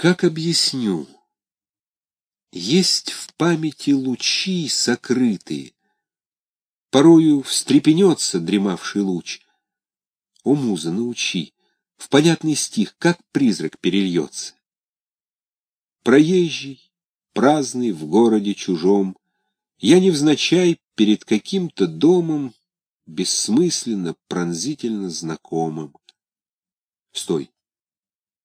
Как объясню? Есть в памяти лучи сокрытые. Порою встрепенется дремавший луч. О, муза, научи, в понятный стих, как призрак перельется. Проезжий, праздный в городе чужом, Я невзначай перед каким-то домом Бессмысленно, пронзительно знакомым. Стой!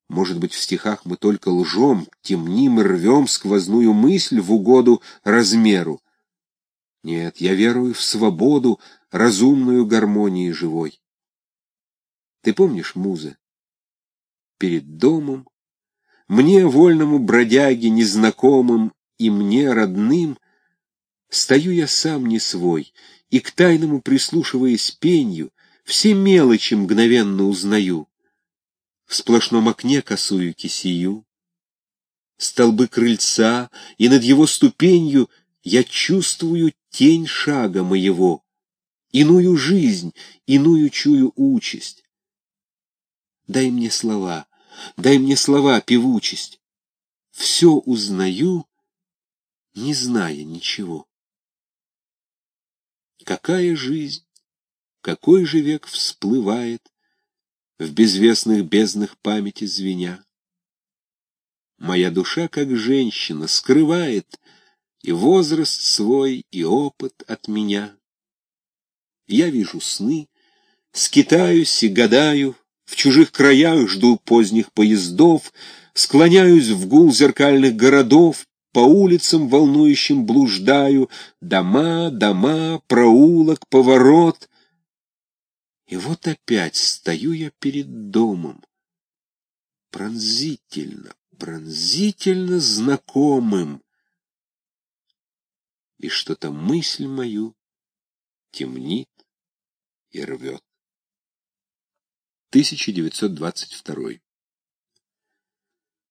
Может быть, в стихах мы только лжем, темним и рвем сквозную мысль в угоду размеру. Нет, я верую в свободу, разумную гармонии живой. Ты помнишь, муза? Перед домом, мне, вольному бродяге, незнакомым, и мне, родным, стою я сам не свой, и к тайному прислушиваясь пенью, все мелочи мгновенно узнаю. В сплошном окне косую кисию, столбы крыльца, и над его ступенью я чувствую тень шага моего, иную жизнь, иную чую участь. Дай мне слова, дай мне слова, певучесть. Все узнаю, не зная ничего. Какая жизнь, какой же век всплывает в безвестных безднах памяти звеня? Моя душа, как женщина, скрывает и возраст свой, и опыт от меня. Я вижу сны, скитаюсь и гадаю, в чужих краях жду поздних поездов, склоняюсь в гул зеркальных городов, по улицам волнующим блуждаю, дома, дома, проулок, поворот. И вот опять стою я перед домом, пронзительно, пронзительно знакомым, и что-то мысль мою темнит и рвет. 1922